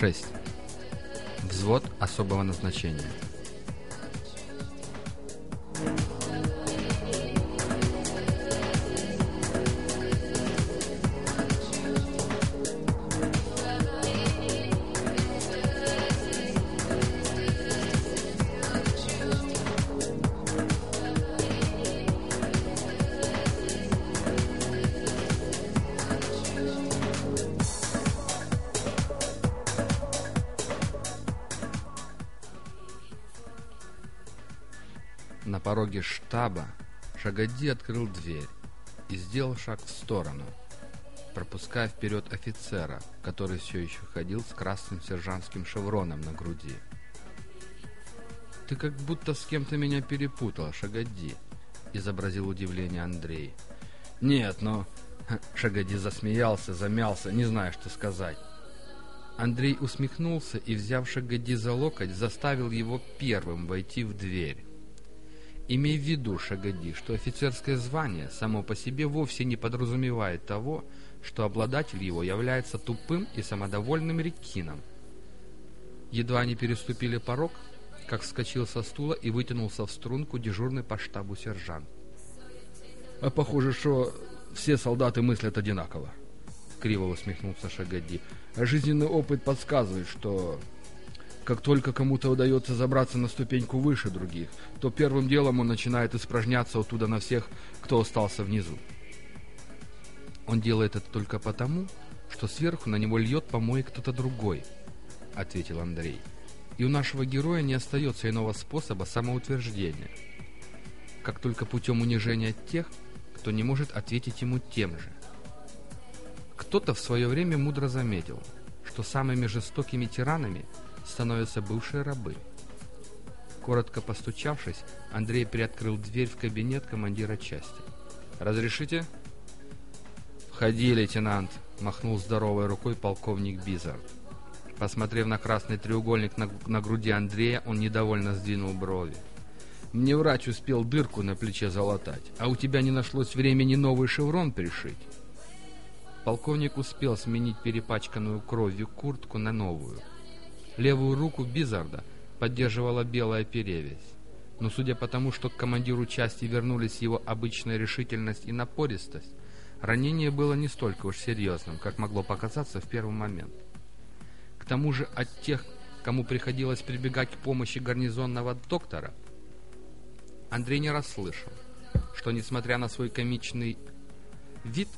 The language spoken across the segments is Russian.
Глава 6. Взвод особого назначения. На пороге штаба Шагоди открыл дверь и сделал шаг в сторону, пропуская вперед офицера, который все еще ходил с красным сержантским шевроном на груди. «Ты как будто с кем-то меня перепутал, Шагоди», — изобразил удивление Андрей. «Нет, но...» — Шагоди засмеялся, замялся, не зная, что сказать. Андрей усмехнулся и, взяв Шагоди за локоть, заставил его первым войти в дверь. Имей в виду, Шагоди, что офицерское звание само по себе вовсе не подразумевает того, что обладатель его является тупым и самодовольным рекином. Едва они переступили порог, как вскочил со стула и вытянулся в струнку дежурный по штабу сержант. А похоже, что все солдаты мыслят одинаково. Криво усмехнулся Шагоди. Жизненный опыт подсказывает, что как только кому-то удается забраться на ступеньку выше других, то первым делом он начинает испражняться оттуда на всех, кто остался внизу. Он делает это только потому, что сверху на него льет помой кто-то другой, ответил Андрей. И у нашего героя не остается иного способа самоутверждения, как только путем унижения тех, кто не может ответить ему тем же. Кто-то в свое время мудро заметил, что самыми жестокими тиранами становятся бывшие рабы. Коротко постучавшись, Андрей приоткрыл дверь в кабинет командира части. «Разрешите?» «Входи, лейтенант!» — махнул здоровой рукой полковник Бизард. Посмотрев на красный треугольник на, на груди Андрея, он недовольно сдвинул брови. «Мне врач успел дырку на плече залатать, а у тебя не нашлось времени новый шеврон пришить?» Полковник успел сменить перепачканную кровью куртку на новую — Левую руку Бизарда поддерживала белая перевязь. Но судя по тому, что к командиру части вернулись его обычная решительность и напористость, ранение было не столько уж серьезным, как могло показаться в первый момент. К тому же от тех, кому приходилось прибегать к помощи гарнизонного доктора, Андрей не расслышал, что, несмотря на свой комичный вид,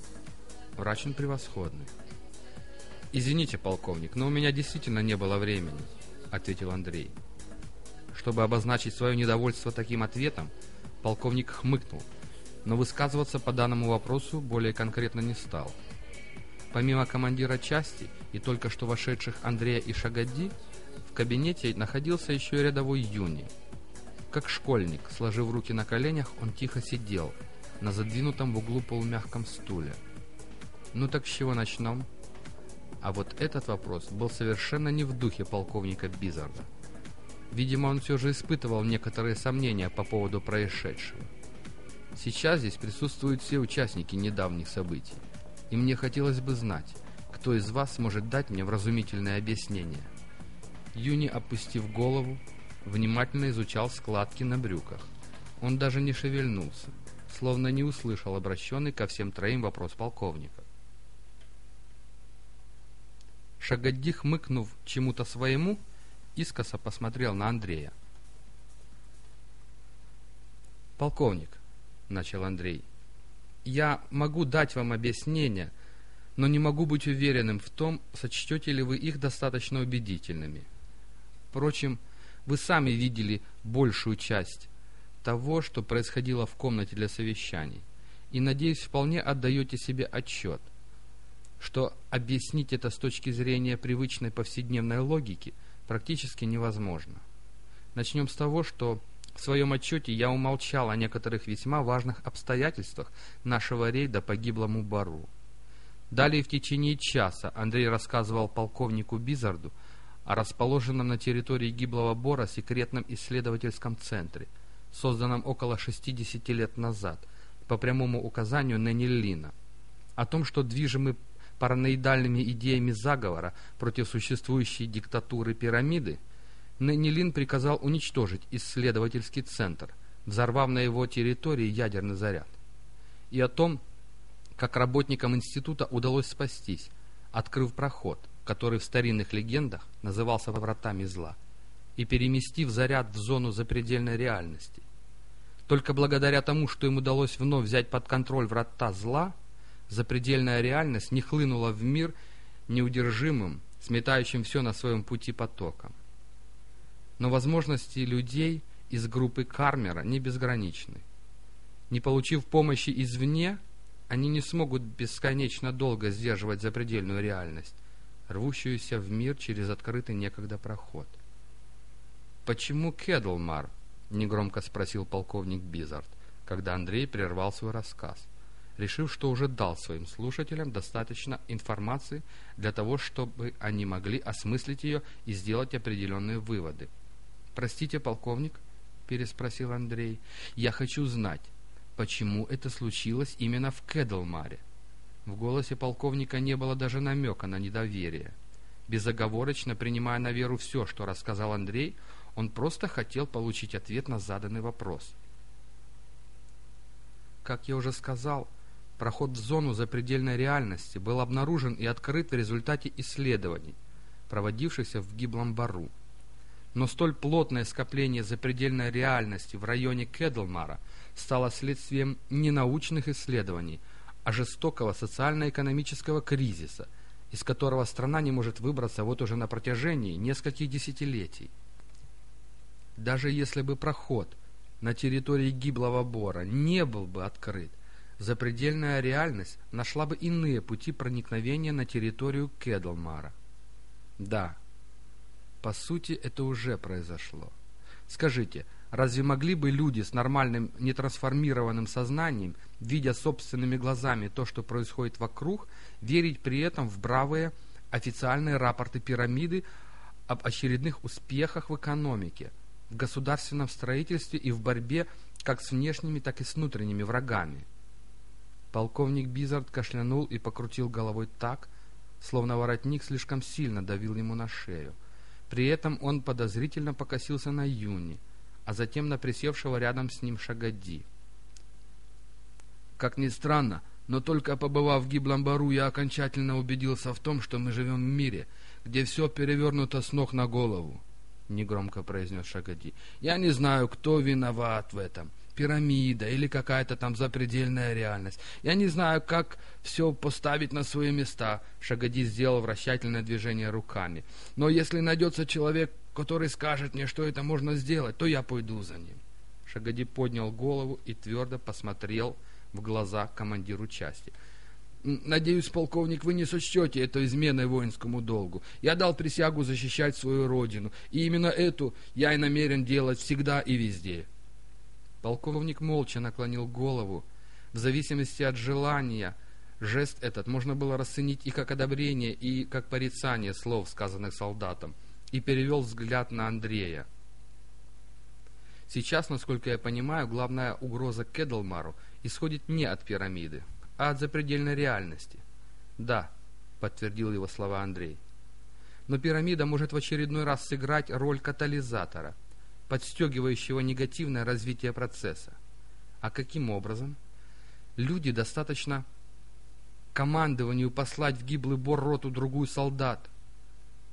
врач он превосходный. «Извините, полковник, но у меня действительно не было времени», — ответил Андрей. Чтобы обозначить свое недовольство таким ответом, полковник хмыкнул, но высказываться по данному вопросу более конкретно не стал. Помимо командира части и только что вошедших Андрея и Шагадди, в кабинете находился еще и рядовой Юни. Как школьник, сложив руки на коленях, он тихо сидел на задвинутом в углу полумягком стуле. «Ну так с чего начнем?» А вот этот вопрос был совершенно не в духе полковника Бизарда. Видимо, он все же испытывал некоторые сомнения по поводу происшедшего. Сейчас здесь присутствуют все участники недавних событий, и мне хотелось бы знать, кто из вас может дать мне вразумительное объяснение. Юни, опустив голову, внимательно изучал складки на брюках. Он даже не шевельнулся, словно не услышал обращенный ко всем троим вопрос полковника. Шагадди, хмыкнув чему-то своему, искоса посмотрел на Андрея. «Полковник», — начал Андрей, — «я могу дать вам объяснение, но не могу быть уверенным в том, сочтете ли вы их достаточно убедительными. Впрочем, вы сами видели большую часть того, что происходило в комнате для совещаний, и, надеюсь, вполне отдаете себе отчет — что объяснить это с точки зрения привычной повседневной логики практически невозможно. Начнем с того, что в своем отчете я умолчал о некоторых весьма важных обстоятельствах нашего рейда по гиблому бару. Далее в течение часа Андрей рассказывал полковнику Бизарду о расположенном на территории гиблого бора секретном исследовательском центре, созданном около 60 лет назад по прямому указанию Ненни Лина, о том, что движимый параноидальными идеями заговора против существующей диктатуры пирамиды, Нанилин приказал уничтожить исследовательский центр, взорвав на его территории ядерный заряд. И о том, как работникам института удалось спастись, открыв проход, который в старинных легендах назывался «вратами зла», и переместив заряд в зону запредельной реальности. Только благодаря тому, что им удалось вновь взять под контроль врата зла, запредельная реальность не хлынула в мир неудержимым, сметающим все на своем пути потоком. Но возможности людей из группы Кармера не безграничны. Не получив помощи извне, они не смогут бесконечно долго сдерживать запредельную реальность, рвущуюся в мир через открытый некогда проход. «Почему Кедлмар?» — негромко спросил полковник Бизард, когда Андрей прервал свой рассказ, решив, что уже дал своим слушателям достаточно информации для того, чтобы они могли осмыслить ее и сделать определенные выводы. «Простите, полковник?» — переспросил Андрей. «Я хочу знать, почему это случилось именно в Кедлмаре?» В голосе полковника не было даже намека на недоверие. Безоговорочно принимая на веру все, что рассказал Андрей, он просто хотел получить ответ на заданный вопрос. Как я уже сказал, проход в зону запредельной реальности был обнаружен и открыт в результате исследований, проводившихся в Гиблом Бару. Но столь плотное скопление запредельной реальности в районе Кедлмара стало следствием не научных исследований, а жестокого социально-экономического кризиса, из которого страна не может выбраться вот уже на протяжении нескольких десятилетий. Даже если бы проход на территории гиблого бора не был бы открыт, запредельная реальность нашла бы иные пути проникновения на территорию Кедлмара. Да, по сути, это уже произошло. Скажите, разве могли бы люди с нормальным нетрансформированным сознанием, видя собственными глазами то, что происходит вокруг, верить при этом в бравые официальные рапорты пирамиды об очередных успехах в экономике, в государственном строительстве и в борьбе как с внешними, так и с внутренними врагами. Полковник Бизард кашлянул и покрутил головой так, словно воротник слишком сильно давил ему на шею. При этом он подозрительно покосился на Юни, а затем на присевшего рядом с ним Шагади. Как ни странно, но только побывав в гиблом бару, я окончательно убедился в том, что мы живем в мире, где все перевернуто с ног на голову. — негромко произнес Шагади. «Я не знаю, кто виноват в этом. Пирамида или какая-то там запредельная реальность. Я не знаю, как все поставить на свои места». Шагади сделал вращательное движение руками. «Но если найдется человек, который скажет мне, что это можно сделать, то я пойду за ним». Шагади поднял голову и твердо посмотрел в глаза командиру части. Надеюсь, полковник, вы не сочтете это изменой воинскому долгу. Я дал присягу защищать свою родину, и именно эту я и намерен делать всегда и везде. Полковник молча наклонил голову. В зависимости от желания, жест этот можно было расценить и как одобрение, и как порицание слов, сказанных солдатом, и перевел взгляд на Андрея. Сейчас, насколько я понимаю, главная угроза Кедлмару исходит не от пирамиды, а от запредельной реальности. Да, подтвердил его слова Андрей. Но пирамида может в очередной раз сыграть роль катализатора, подстегивающего негативное развитие процесса. А каким образом? Люди достаточно командованию послать в гиблый бор роту другую солдат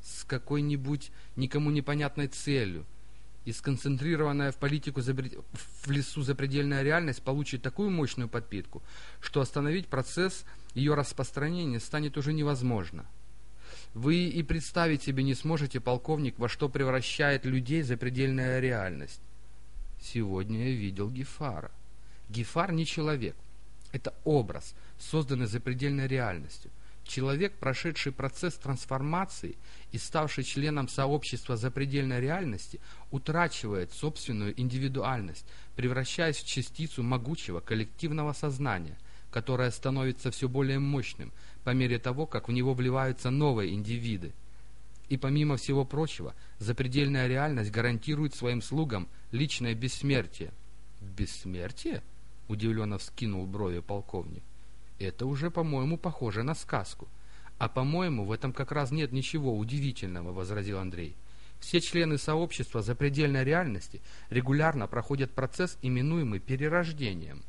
с какой-нибудь никому непонятной целью, и сконцентрированная в политику в лесу запредельная реальность получит такую мощную подпитку, что остановить процесс ее распространения станет уже невозможно. Вы и представить себе не сможете, полковник, во что превращает людей запредельная реальность. Сегодня я видел Гефара. Гефар не человек. Это образ, созданный запредельной реальностью – Человек, прошедший процесс трансформации и ставший членом сообщества запредельной реальности, утрачивает собственную индивидуальность, превращаясь в частицу могучего коллективного сознания, которое становится все более мощным по мере того, как в него вливаются новые индивиды. И помимо всего прочего, запредельная реальность гарантирует своим слугам личное бессмертие. «Бессмертие?» — удивленно вскинул брови полковник. Это уже, по-моему, похоже на сказку. А по-моему, в этом как раз нет ничего удивительного, возразил Андрей. Все члены сообщества запредельной реальности регулярно проходят процесс, именуемый перерождением.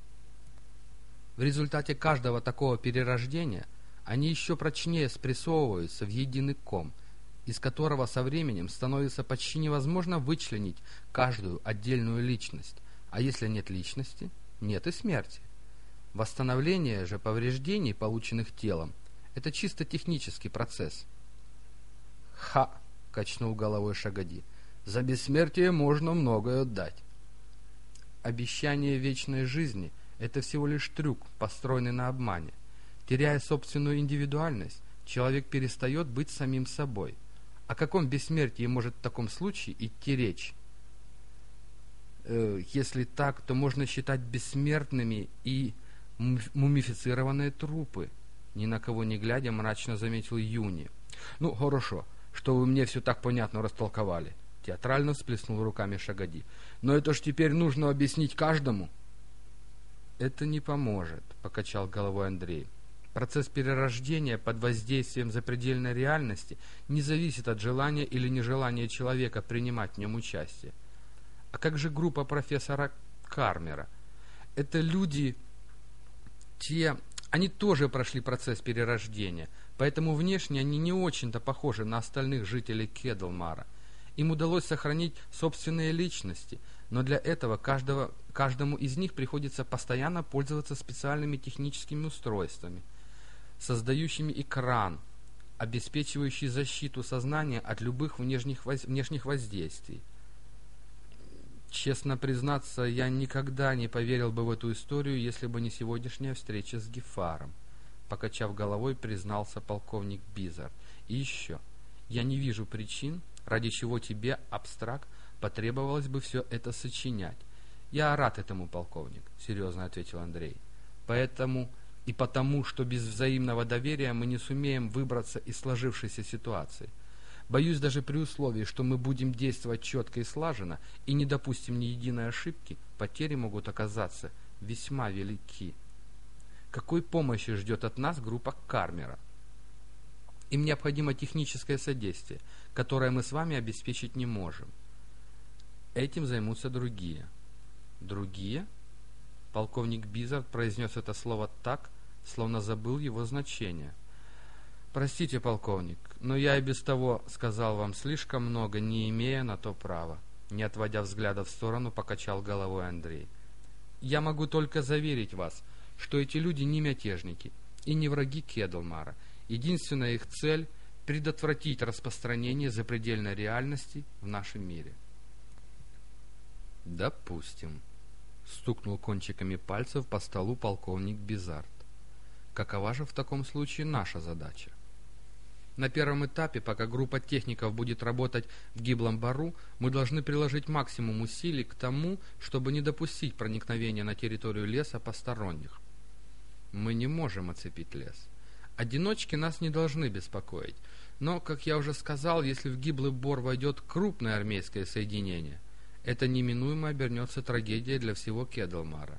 В результате каждого такого перерождения они еще прочнее спрессовываются в единый ком, из которого со временем становится почти невозможно вычленить каждую отдельную личность, а если нет личности, нет и смерти. Восстановление же повреждений, полученных телом, это чисто технический процесс. «Ха!» — качнул головой Шагади. «За бессмертие можно многое отдать». Обещание вечной жизни — это всего лишь трюк, построенный на обмане. Теряя собственную индивидуальность, человек перестает быть самим собой. О каком бессмертии может в таком случае идти речь? Э, если так, то можно считать бессмертными и мумифицированные трупы. Ни на кого не глядя, мрачно заметил Юни. «Ну, хорошо, что вы мне все так понятно растолковали», — театрально всплеснул руками Шагади. «Но это ж теперь нужно объяснить каждому». «Это не поможет», — покачал головой Андрей. Процесс перерождения под воздействием запредельной реальности не зависит от желания или нежелания человека принимать в нем участие. А как же группа профессора Кармера? Это люди, те, они тоже прошли процесс перерождения, поэтому внешне они не очень-то похожи на остальных жителей Кедлмара. Им удалось сохранить собственные личности, но для этого каждого, каждому из них приходится постоянно пользоваться специальными техническими устройствами – создающими экран, обеспечивающий защиту сознания от любых внешних, воз... внешних воздействий. Честно признаться, я никогда не поверил бы в эту историю, если бы не сегодняшняя встреча с Гефаром. Покачав головой, признался полковник Бизар. И еще, я не вижу причин, ради чего тебе, абстракт, потребовалось бы все это сочинять. Я рад этому, полковник, серьезно ответил Андрей. Поэтому и потому, что без взаимного доверия мы не сумеем выбраться из сложившейся ситуации. Боюсь даже при условии, что мы будем действовать четко и слаженно и не допустим ни единой ошибки, потери могут оказаться весьма велики. Какой помощи ждет от нас группа Кармера? Им необходимо техническое содействие, которое мы с вами обеспечить не можем. Этим займутся другие. Другие? Полковник Бизард произнес это слово так, словно забыл его значение. «Простите, полковник, но я и без того сказал вам слишком много, не имея на то права». Не отводя взгляда в сторону, покачал головой Андрей. «Я могу только заверить вас, что эти люди не мятежники и не враги Кедлмара. Единственная их цель — предотвратить распространение запредельной реальности в нашем мире». «Допустим», — стукнул кончиками пальцев по столу полковник Бизард. Какова же в таком случае наша задача? На первом этапе, пока группа техников будет работать в гиблом бару, мы должны приложить максимум усилий к тому, чтобы не допустить проникновения на территорию леса посторонних. Мы не можем оцепить лес. Одиночки нас не должны беспокоить, но, как я уже сказал, если в гиблый бор войдет крупное армейское соединение, это неминуемо обернется трагедией для всего Кедлмара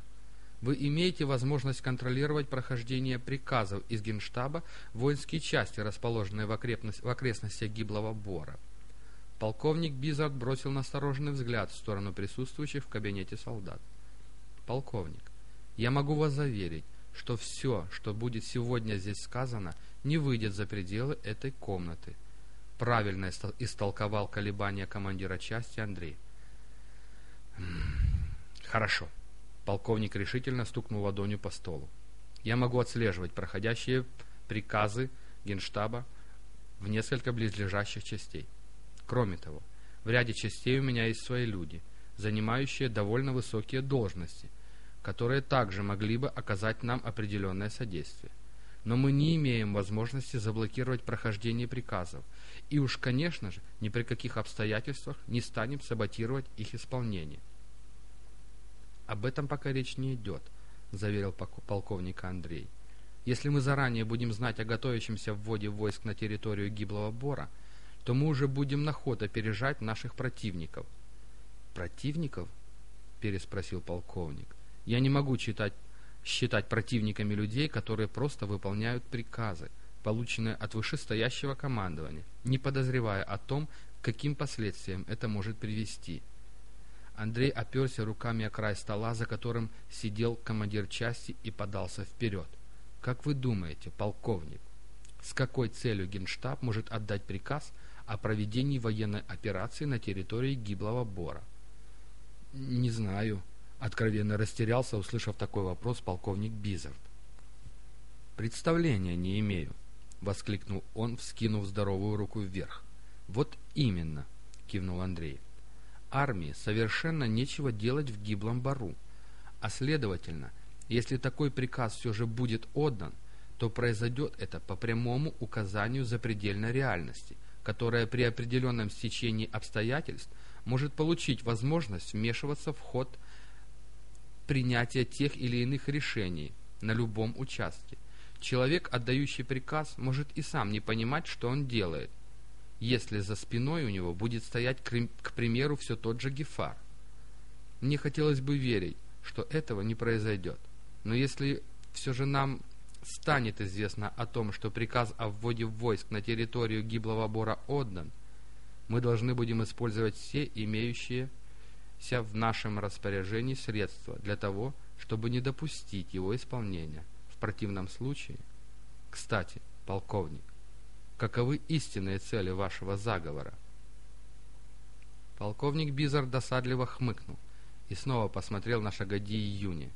вы имеете возможность контролировать прохождение приказов из Генштаба воинские части, расположенные в, в окрестностях Гиблого Бора. Полковник Бизард бросил настороженный взгляд в сторону присутствующих в кабинете солдат. «Полковник, я могу вас заверить, что все, что будет сегодня здесь сказано, не выйдет за пределы этой комнаты», правильно истолковал колебания командира части Андрей. «Хорошо», Полковник решительно стукнул ладонью по столу. Я могу отслеживать проходящие приказы Генштаба в несколько близлежащих частей. Кроме того, в ряде частей у меня есть свои люди, занимающие довольно высокие должности, которые также могли бы оказать нам определенное содействие. Но мы не имеем возможности заблокировать прохождение приказов, и уж, конечно же, ни при каких обстоятельствах не станем саботировать их исполнение. Об этом пока речь не идет, заверил полковник Андрей. Если мы заранее будем знать о готовящемся вводе войск на территорию гиблого бора, то мы уже будем на ход опережать наших противников. Противников? переспросил полковник. Я не могу читать, считать противниками людей, которые просто выполняют приказы. полученное от вышестоящего командования, не подозревая о том, к каким последствиям это может привести. Андрей оперся руками о край стола, за которым сидел командир части и подался вперед. «Как вы думаете, полковник, с какой целью Генштаб может отдать приказ о проведении военной операции на территории Гиблого Бора?» «Не знаю», — откровенно растерялся, услышав такой вопрос полковник Бизард. «Представления не имею», — воскликнул он, вскинув здоровую руку вверх. «Вот именно», — кивнул Андрей. «Армии совершенно нечего делать в гиблом бару, а следовательно, если такой приказ все же будет отдан, то произойдет это по прямому указанию запредельной реальности, которая при определенном стечении обстоятельств может получить возможность вмешиваться в ход принятия тех или иных решений на любом участке. Человек, отдающий приказ, может и сам не понимать, что он делает, если за спиной у него будет стоять, к примеру, все тот же Гефар. Мне хотелось бы верить, что этого не произойдет. Но если все же нам станет известно о том, что приказ о вводе войск на территорию Гиблого Бора отдан, мы должны будем использовать все имеющиеся в нашем распоряжении средства для того, чтобы не допустить его исполнения. В противном случае... Кстати, полковник, каковы истинные цели вашего заговора? Полковник Бизар досадливо хмыкнул и снова посмотрел на Шагади и Юни.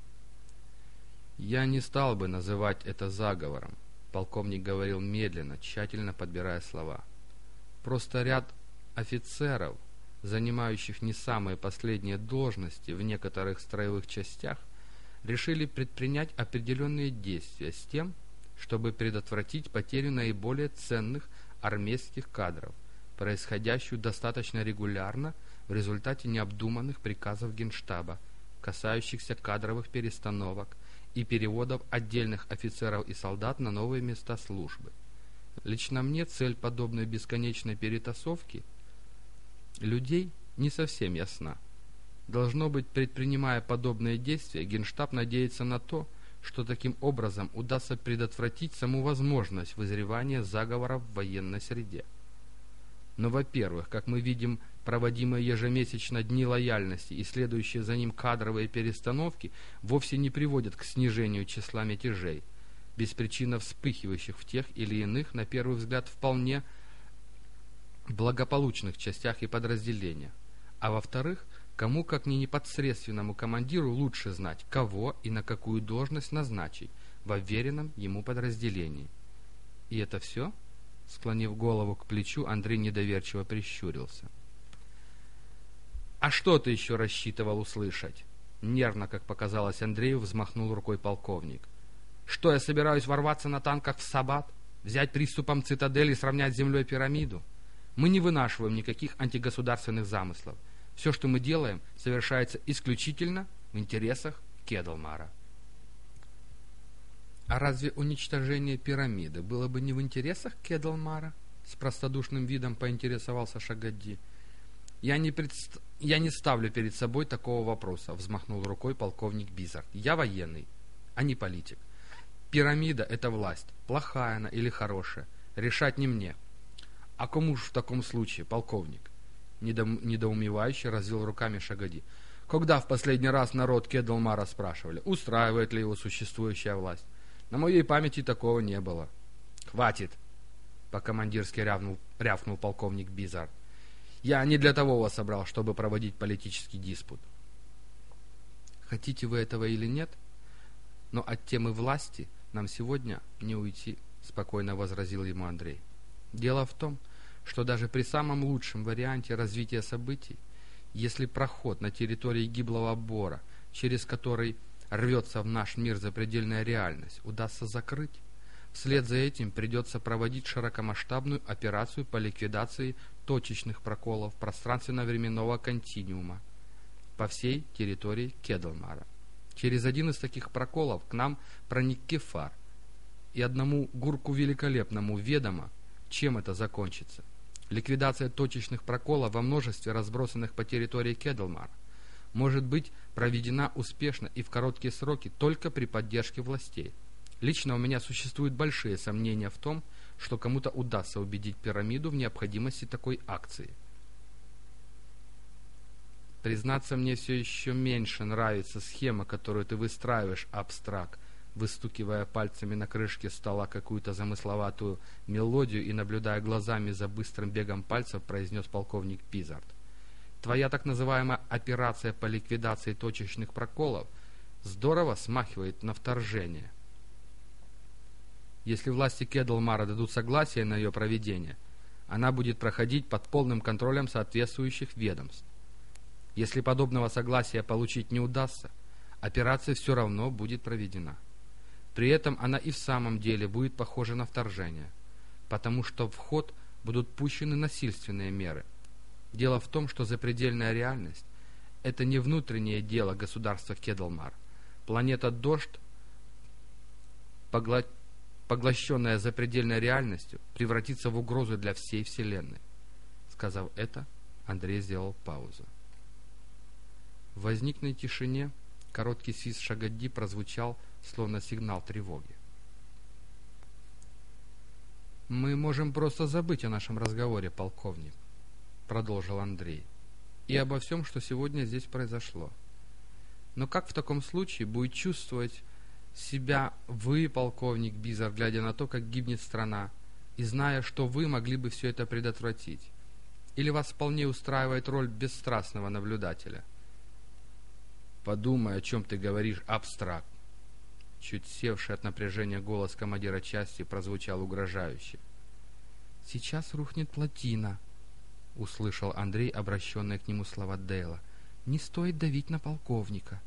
«Я не стал бы называть это заговором», — полковник говорил медленно, тщательно подбирая слова. «Просто ряд офицеров, занимающих не самые последние должности в некоторых строевых частях, решили предпринять определенные действия с тем, чтобы предотвратить потерю наиболее ценных армейских кадров, происходящую достаточно регулярно в результате необдуманных приказов Генштаба, касающихся кадровых перестановок и переводов отдельных офицеров и солдат на новые места службы. Лично мне цель подобной бесконечной перетасовки людей не совсем ясна. Должно быть, предпринимая подобные действия, Генштаб надеется на то, что таким образом удастся предотвратить саму возможность вызревания заговора в военной среде. Но, во-первых, как мы видим, проводимые ежемесячно дни лояльности и следующие за ним кадровые перестановки вовсе не приводят к снижению числа мятежей, беспричинно вспыхивающих в тех или иных, на первый взгляд, вполне благополучных частях и подразделениях. А во-вторых, кому как не непосредственному командиру лучше знать, кого и на какую должность назначить в уверенном ему подразделении. И это все? Склонив голову к плечу, Андрей недоверчиво прищурился. «А что ты еще рассчитывал услышать?» Нервно, как показалось Андрею, взмахнул рукой полковник. «Что, я собираюсь ворваться на танках в Сабат? Взять приступом цитадель и сравнять с землей пирамиду? Мы не вынашиваем никаких антигосударственных замыслов. Все, что мы делаем, совершается исключительно в интересах Кедалмара. А разве уничтожение пирамиды было бы не в интересах Кедалмара? С простодушным видом поинтересовался Шагадди. Я не, предст... я не ставлю перед собой такого вопроса, взмахнул рукой полковник Бизард. Я военный, а не политик. Пирамида — это власть, плохая она или хорошая. Решать не мне. «А кому же в таком случае, полковник?» Недом, недоумевающе развел руками Шагади. «Когда в последний раз народ Кедалмара спрашивали, устраивает ли его существующая власть? На моей памяти такого не было». «Хватит!» — по-командирски рявкнул, рявкнул полковник Бизар. «Я не для того вас собрал, чтобы проводить политический диспут». «Хотите вы этого или нет? Но от темы власти нам сегодня не уйти», — спокойно возразил ему Андрей. «Дело в том, что даже при самом лучшем варианте развития событий, если проход на территории гиблого бора, через который рвется в наш мир запредельная реальность, удастся закрыть, вслед за этим придется проводить широкомасштабную операцию по ликвидации точечных проколов пространственно-временного континуума по всей территории Кедлмара. Через один из таких проколов к нам проник кефар, и одному гурку великолепному ведомо, чем это закончится. Ликвидация точечных проколов во множестве разбросанных по территории Кедлмара может быть проведена успешно и в короткие сроки только при поддержке властей. Лично у меня существуют большие сомнения в том, что кому-то удастся убедить пирамиду в необходимости такой акции. Признаться, мне все еще меньше нравится схема, которую ты выстраиваешь, абстракт, выстукивая пальцами на крышке стола какую-то замысловатую мелодию и наблюдая глазами за быстрым бегом пальцев, произнес полковник Пизард. Твоя так называемая операция по ликвидации точечных проколов здорово смахивает на вторжение. Если власти Кедлмара дадут согласие на ее проведение, она будет проходить под полным контролем соответствующих ведомств. Если подобного согласия получить не удастся, операция все равно будет проведена. При этом она и в самом деле будет похожа на вторжение, потому что в ход будут пущены насильственные меры. Дело в том, что запредельная реальность – это не внутреннее дело государства Кедлмар. Планета Дождь, погла... поглощенная запредельной реальностью, превратится в угрозу для всей Вселенной. Сказав это, Андрей сделал паузу. В возникной тишине короткий свист Шагадди прозвучал, словно сигнал тревоги. «Мы можем просто забыть о нашем разговоре, полковник», — продолжил Андрей, — «и обо всем, что сегодня здесь произошло. Но как в таком случае будет чувствовать себя вы, полковник Бизар, глядя на то, как гибнет страна, и зная, что вы могли бы все это предотвратить? Или вас вполне устраивает роль бесстрастного наблюдателя?» «Подумай, о чем ты говоришь, абстракт!» Чуть севший от напряжения голос командира части прозвучал угрожающе. «Сейчас рухнет плотина», — услышал Андрей, обращенные к нему слова Дейла. «Не стоит давить на полковника.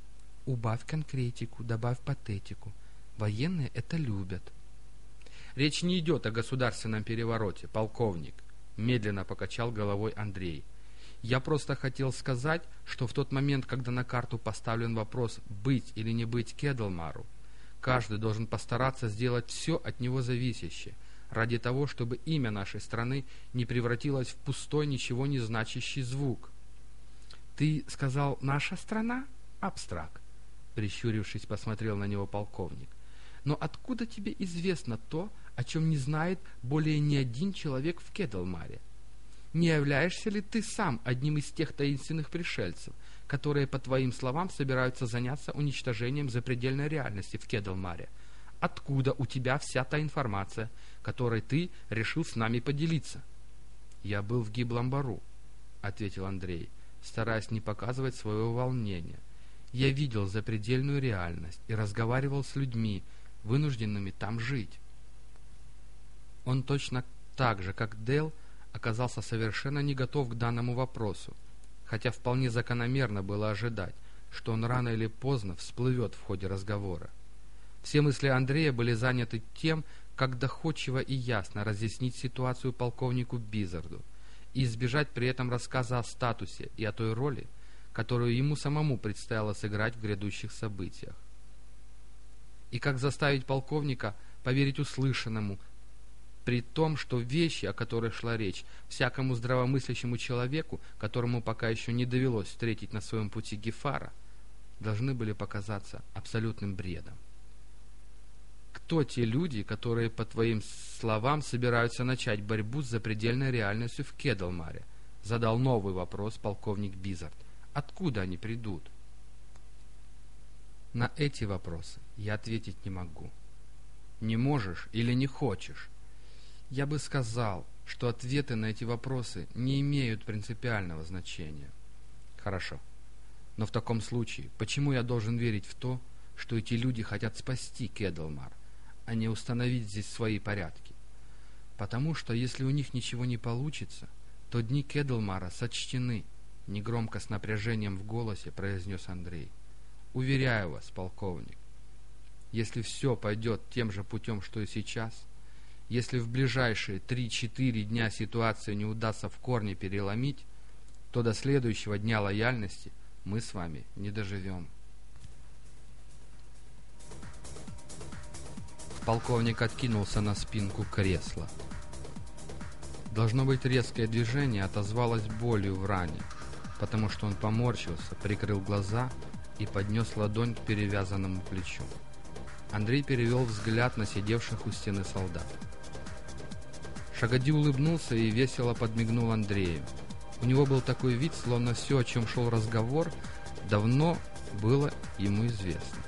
Убавь конкретику, добавь патетику. Военные это любят». «Речь не идет о государственном перевороте, полковник», — медленно покачал головой Андрей. «Я просто хотел сказать, что в тот момент, когда на карту поставлен вопрос «быть или не быть Кедлмару», Каждый должен постараться сделать все от него зависящее, ради того, чтобы имя нашей страны не превратилось в пустой, ничего не значащий звук. «Ты сказал «наша страна»?» «Абстракт», — прищурившись, посмотрел на него полковник. «Но откуда тебе известно то, о чем не знает более ни один человек в Кедлмаре? Не являешься ли ты сам одним из тех таинственных пришельцев, которые, по твоим словам, собираются заняться уничтожением запредельной реальности в Кедлмаре. Откуда у тебя вся та информация, которой ты решил с нами поделиться? Я был в гиблом бару, ответил Андрей, стараясь не показывать своего волнения. Я видел запредельную реальность и разговаривал с людьми, вынужденными там жить. Он точно так же, как Дэл, оказался совершенно не готов к данному вопросу хотя вполне закономерно было ожидать, что он рано или поздно всплывет в ходе разговора. Все мысли Андрея были заняты тем, как доходчиво и ясно разъяснить ситуацию полковнику Бизарду и избежать при этом рассказа о статусе и о той роли, которую ему самому предстояло сыграть в грядущих событиях. И как заставить полковника поверить услышанному, при том, что вещи, о которых шла речь, всякому здравомыслящему человеку, которому пока еще не довелось встретить на своем пути Гефара, должны были показаться абсолютным бредом. Кто те люди, которые, по твоим словам, собираются начать борьбу с запредельной реальностью в Кедлмаре? Задал новый вопрос полковник Бизард. Откуда они придут? На эти вопросы я ответить не могу. Не можешь или не хочешь? Я бы сказал, что ответы на эти вопросы не имеют принципиального значения. Хорошо. Но в таком случае, почему я должен верить в то, что эти люди хотят спасти Кедлмар, а не установить здесь свои порядки? Потому что если у них ничего не получится, то дни Кедлмара сочтены, негромко с напряжением в голосе произнес Андрей. Уверяю вас, полковник, если все пойдет тем же путем, что и сейчас – если в ближайшие 3-4 дня ситуацию не удастся в корне переломить, то до следующего дня лояльности мы с вами не доживем. Полковник откинулся на спинку кресла. Должно быть, резкое движение отозвалось болью в ране, потому что он поморщился, прикрыл глаза и поднес ладонь к перевязанному плечу. Андрей перевел взгляд на сидевших у стены солдат. Шагоди улыбнулся и весело подмигнул Андрею. У него был такой вид, словно все, о чем шел разговор, давно было ему известно.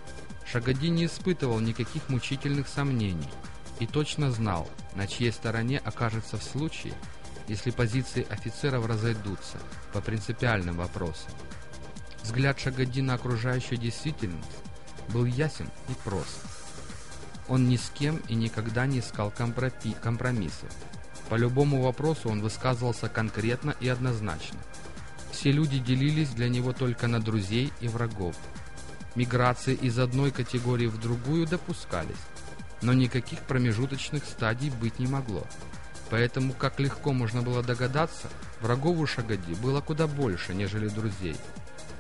Шагоди не испытывал никаких мучительных сомнений и точно знал, на чьей стороне окажется в случае, если позиции офицеров разойдутся по принципиальным вопросам. Взгляд Шагоди на окружающую действительность был ясен и прост. Он ни с кем и никогда не искал компромиссов. По любому вопросу он высказывался конкретно и однозначно. Все люди делились для него только на друзей и врагов. Миграции из одной категории в другую допускались, но никаких промежуточных стадий быть не могло. Поэтому, как легко можно было догадаться, врагов у Шагади было куда больше, нежели друзей.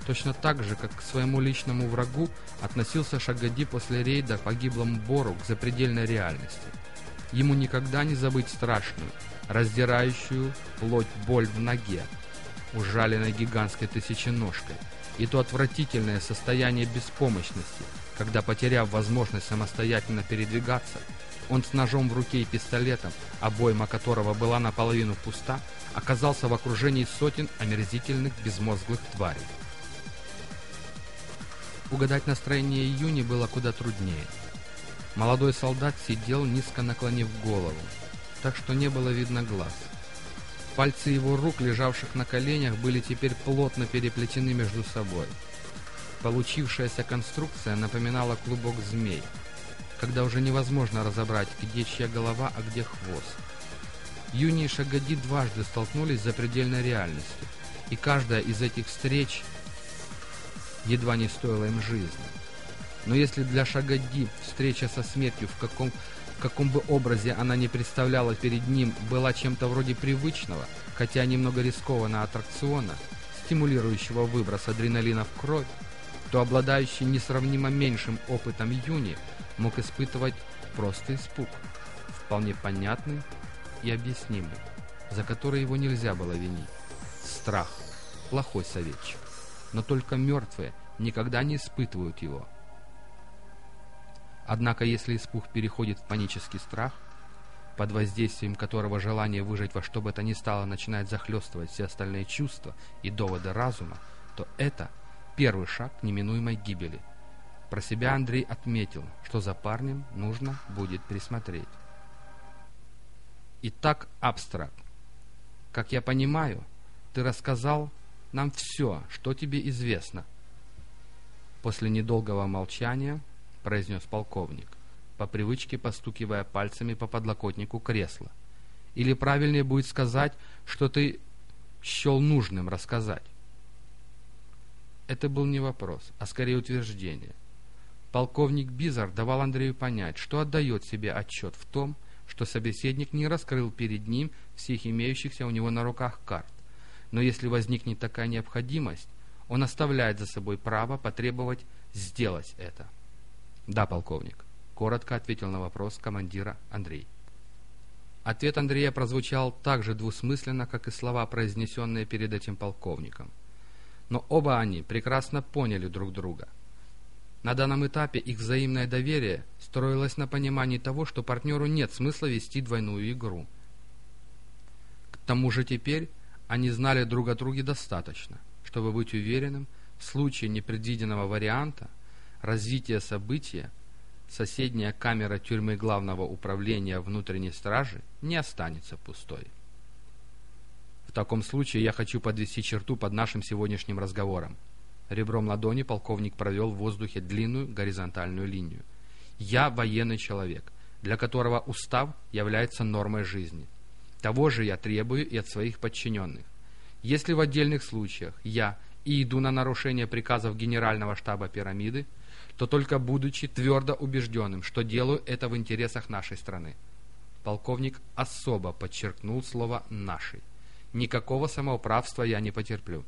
Точно так же, как к своему личному врагу относился Шагади после рейда погиблому Бору к запредельной реальности. Ему никогда не забыть страшную, раздирающую плоть боль в ноге, ужаленной гигантской тысяченожкой, и то отвратительное состояние беспомощности, когда, потеряв возможность самостоятельно передвигаться, он с ножом в руке и пистолетом, обойма которого была наполовину пуста, оказался в окружении сотен омерзительных безмозглых тварей. Угадать настроение Юни было куда труднее. Молодой солдат сидел, низко наклонив голову, так что не было видно глаз. Пальцы его рук, лежавших на коленях, были теперь плотно переплетены между собой. Получившаяся конструкция напоминала клубок змей, когда уже невозможно разобрать, где чья голова, а где хвост. Юни и Шагоди дважды столкнулись за предельной реальностью, и каждая из этих встреч едва не стоила им жизни. Но если для Шагади встреча со смертью в каком, в каком бы образе она не представляла перед ним была чем-то вроде привычного, хотя немного рискованного аттракциона, стимулирующего выброс адреналина в кровь, то обладающий несравнимо меньшим опытом Юни мог испытывать просто испуг, вполне понятный и объяснимый, за который его нельзя было винить. Страх – плохой советчик но только мертвые никогда не испытывают его. Однако если испуг переходит в панический страх, под воздействием которого желание выжить во что бы то ни стало начинает захлестывать все остальные чувства и доводы разума, то это первый шаг к неминуемой гибели. Про себя Андрей отметил, что за парнем нужно будет присмотреть. Итак, абстракт. Как я понимаю, ты рассказал нам все, что тебе известно. После недолгого молчания произнес полковник, по привычке постукивая пальцами по подлокотнику кресла. Или правильнее будет сказать, что ты счел нужным рассказать. Это был не вопрос, а скорее утверждение. Полковник Бизар давал Андрею понять, что отдает себе отчет в том, что собеседник не раскрыл перед ним всех имеющихся у него на руках карт но если возникнет такая необходимость, он оставляет за собой право потребовать сделать это. «Да, полковник», — коротко ответил на вопрос командира Андрей. Ответ Андрея прозвучал так же двусмысленно, как и слова, произнесенные перед этим полковником. Но оба они прекрасно поняли друг друга. На данном этапе их взаимное доверие строилось на понимании того, что партнеру нет смысла вести двойную игру. К тому же теперь они знали друг о друге достаточно, чтобы быть уверенным, в случае непредвиденного варианта развития события соседняя камера тюрьмы Главного управления внутренней стражи не останется пустой. В таком случае я хочу подвести черту под нашим сегодняшним разговором. Ребром ладони полковник провел в воздухе длинную горизонтальную линию. Я военный человек, для которого устав является нормой жизни. Того же я требую и от своих подчиненных. Если в отдельных случаях я и иду на нарушение приказов Генерального штаба пирамиды, то только будучи твердо убежденным, что делаю это в интересах нашей страны. Полковник особо подчеркнул слово «нашей». Никакого самоуправства я не потерплю.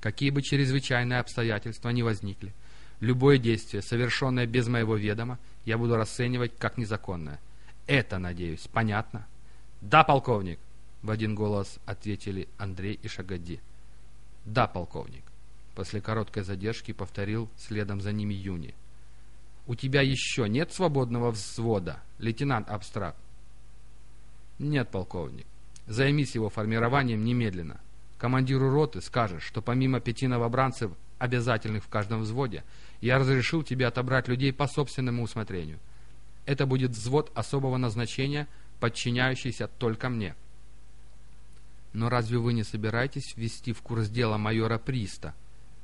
Какие бы чрезвычайные обстоятельства ни возникли, любое действие, совершенное без моего ведома, я буду расценивать как незаконное. Это, надеюсь, понятно? «Да, полковник!» — в один голос ответили Андрей и Шагоди. «Да, полковник!» — после короткой задержки повторил следом за ними Юни. «У тебя еще нет свободного взвода, лейтенант Абстракт?» Нет, полковник. Займись его формированием немедленно. Командиру роты скажешь, что помимо пяти новобранцев, обязательных в каждом взводе, я разрешил тебе отобрать людей по собственному усмотрению. Это будет взвод особого назначения, подчиняющийся только мне. Но разве вы не собираетесь ввести в курс дела майора Приста?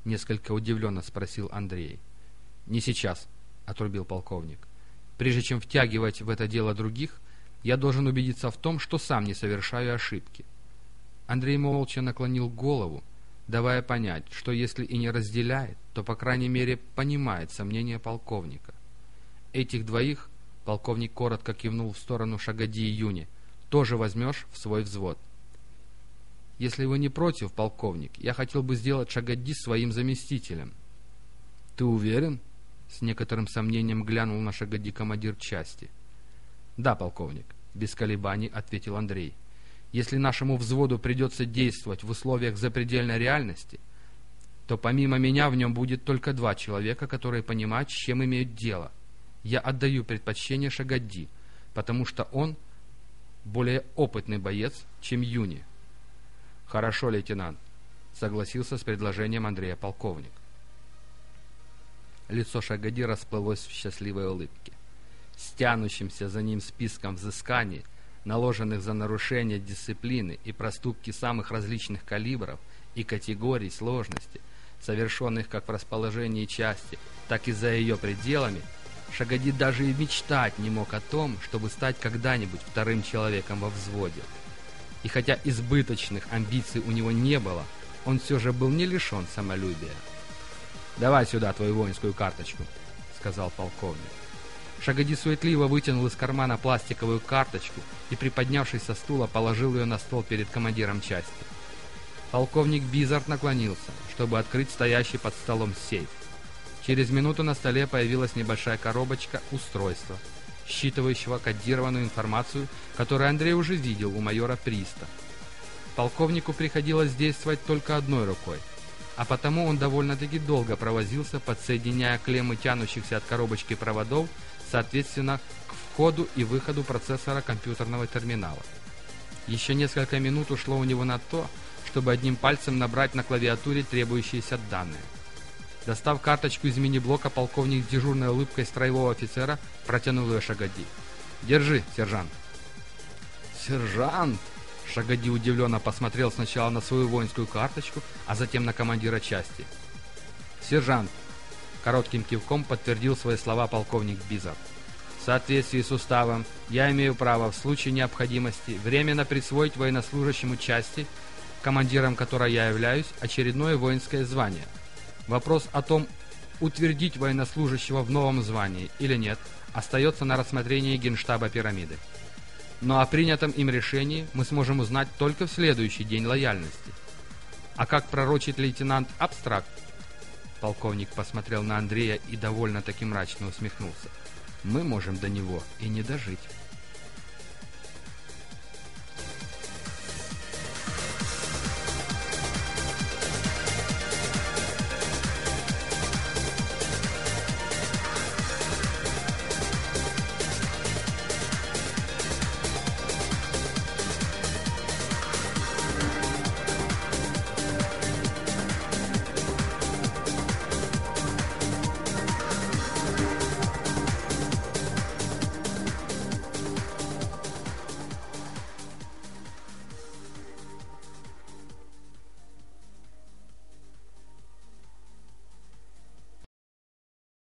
Несколько удивленно спросил Андрей. Не сейчас, отрубил полковник. Прежде чем втягивать в это дело других, я должен убедиться в том, что сам не совершаю ошибки. Андрей молча наклонил голову, давая понять, что если и не разделяет, то, по крайней мере, понимает сомнения полковника. Этих двоих, полковник коротко кивнул в сторону Шагади и Юни, тоже возьмешь в свой взвод. Если вы не против, полковник, я хотел бы сделать Шагади своим заместителем. Ты уверен? С некоторым сомнением глянул на Шагади командир части. Да, полковник, без колебаний ответил Андрей. Если нашему взводу придется действовать в условиях запредельной реальности, то помимо меня в нем будет только два человека, которые понимают, с чем имеют дело. Я отдаю предпочтение Шагадди, потому что он более опытный боец, чем Юни. Хорошо, лейтенант, согласился с предложением Андрея полковник. Лицо Шагади расплылось в счастливой улыбке. Стянущимся за ним списком взысканий наложенных за нарушение дисциплины и проступки самых различных калибров и категорий сложности, совершенных как в расположении части, так и за ее пределами, Шагоди даже и мечтать не мог о том, чтобы стать когда-нибудь вторым человеком во взводе. И хотя избыточных амбиций у него не было, он все же был не лишен самолюбия. «Давай сюда твою воинскую карточку», — сказал полковник. Шагоди суетливо вытянул из кармана пластиковую карточку и, приподнявшись со стула, положил ее на стол перед командиром части. Полковник Бизард наклонился, чтобы открыть стоящий под столом сейф. Через минуту на столе появилась небольшая коробочка устройства, считывающего кодированную информацию, которую Андрей уже видел у майора Приста. Полковнику приходилось действовать только одной рукой, а потому он довольно-таки долго провозился, подсоединяя клеммы тянущихся от коробочки проводов соответственно к входу и выходу процессора компьютерного терминала. Еще несколько минут ушло у него на то, чтобы одним пальцем набрать на клавиатуре требующиеся данные. Достав карточку из мини-блока, полковник с дежурной улыбкой строевого офицера протянул ее Шагади. «Держи, сержант!» «Сержант!» Шагади удивленно посмотрел сначала на свою воинскую карточку, а затем на командира части. «Сержант, Коротким кивком подтвердил свои слова полковник Бизар. В соответствии с уставом, я имею право в случае необходимости временно присвоить военнослужащему части, командиром которой я являюсь, очередное воинское звание. Вопрос о том, утвердить военнослужащего в новом звании или нет, остается на рассмотрении Генштаба пирамиды. Но о принятом им решении мы сможем узнать только в следующий день лояльности. А как пророчит лейтенант Абстракт, Полковник посмотрел на Андрея и довольно-таки мрачно усмехнулся. «Мы можем до него и не дожить».